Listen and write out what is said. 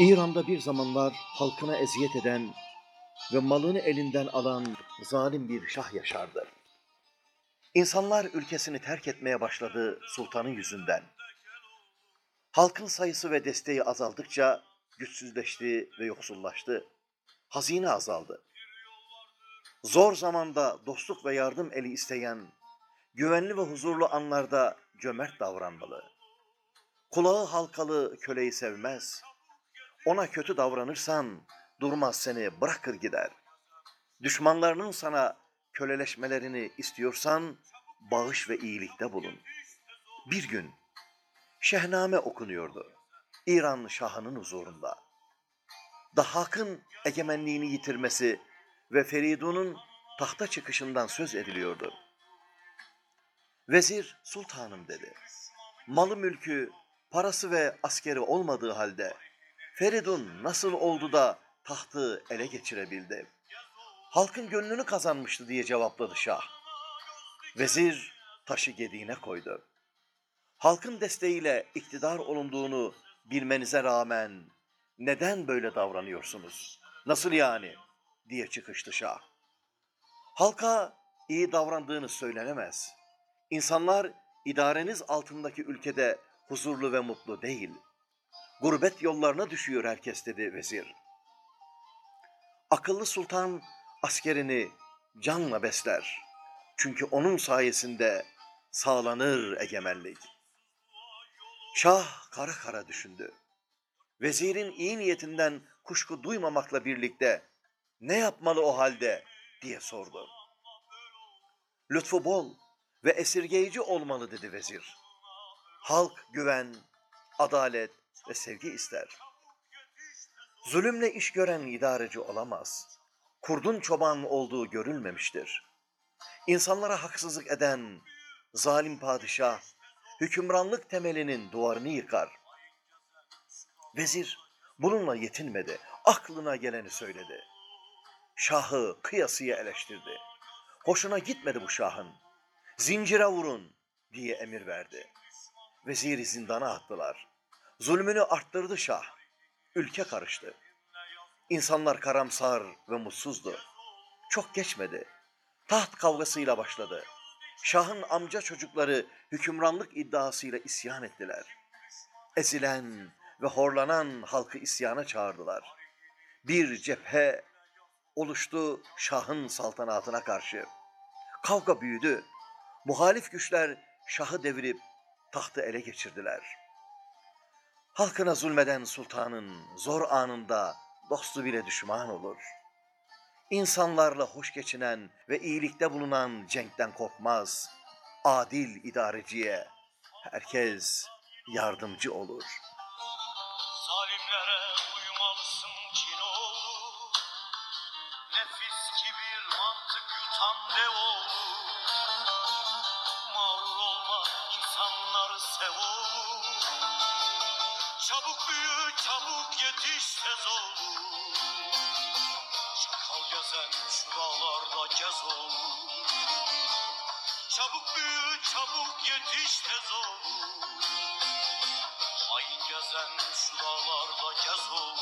İran'da bir zamanlar halkına eziyet eden ve malını elinden alan zalim bir şah yaşardı. İnsanlar ülkesini terk etmeye başladı sultanın yüzünden. Halkın sayısı ve desteği azaldıkça güçsüzleşti ve yoksullaştı. Hazine azaldı. Zor zamanda dostluk ve yardım eli isteyen, güvenli ve huzurlu anlarda cömert davranmalı. Kulağı halkalı köleyi sevmez. Ona kötü davranırsan durmaz seni bırakır gider. Düşmanlarının sana köleleşmelerini istiyorsan bağış ve iyilikte bulun. Bir gün şehname okunuyordu. İran Şahı'nın huzurunda. Dahak'ın egemenliğini yitirmesi ve Feridun'un tahta çıkışından söz ediliyordu. Vezir sultanım dedi. Malı mülkü, parası ve askeri olmadığı halde Feridun nasıl oldu da tahtı ele geçirebildi? Halkın gönlünü kazanmıştı diye cevapladı şah. Vezir taşı gediğine koydu. Halkın desteğiyle iktidar olunduğunu bilmenize rağmen neden böyle davranıyorsunuz? Nasıl yani? diye çıkıştı şah. Halka iyi davrandığını söylenemez. İnsanlar idareniz altındaki ülkede huzurlu ve mutlu değil. Gurbet yollarına düşüyor herkes dedi vezir. Akıllı sultan askerini canla besler. Çünkü onun sayesinde sağlanır egemenlik. Şah kara kara düşündü. Vezirin iyi niyetinden kuşku duymamakla birlikte ne yapmalı o halde diye sordu. Lütfu bol ve esirgeyici olmalı dedi vezir. Halk güven, adalet ve sevgi ister. Zulümle iş gören idareci olamaz. Kurdun çoban olduğu görülmemiştir. İnsanlara haksızlık eden zalim padişah hükümranlık temelinin duvarını yıkar. Vezir bununla yetinmedi. Aklına geleni söyledi. Şahı kıyasıya eleştirdi. Hoşuna gitmedi bu şahın. Zincire vurun diye emir verdi. Veziri zindana attılar. Zulmünü arttırdı şah. Ülke karıştı. İnsanlar karamsar ve mutsuzdu. Çok geçmedi. Taht kavgasıyla başladı. Şahın amca çocukları hükümranlık iddiasıyla isyan ettiler. Ezilen ve horlanan halkı isyana çağırdılar. Bir cephe oluştu Şah'ın saltanatına karşı. Kavga büyüdü. Muhalif güçler Şah'ı devirip tahtı ele geçirdiler. Halkına zulmeden sultanın zor anında dostu bile düşman olur. İnsanlarla hoş geçinen ve iyilikte bulunan cenkten korkmaz. Adil idareciye herkes yardımcı olur. Zalimlere uymalısın Cinoğlu Nefis kibir mantık yutan Devoğlu Mağrur olma insanları sev oğlu Çabuk yetiş tez oğlu Çakal gezen şu dağlarda gez oğlu. Çabuk büyü çabuk yetiş tez oğlu Hain gezen şu gez oğlu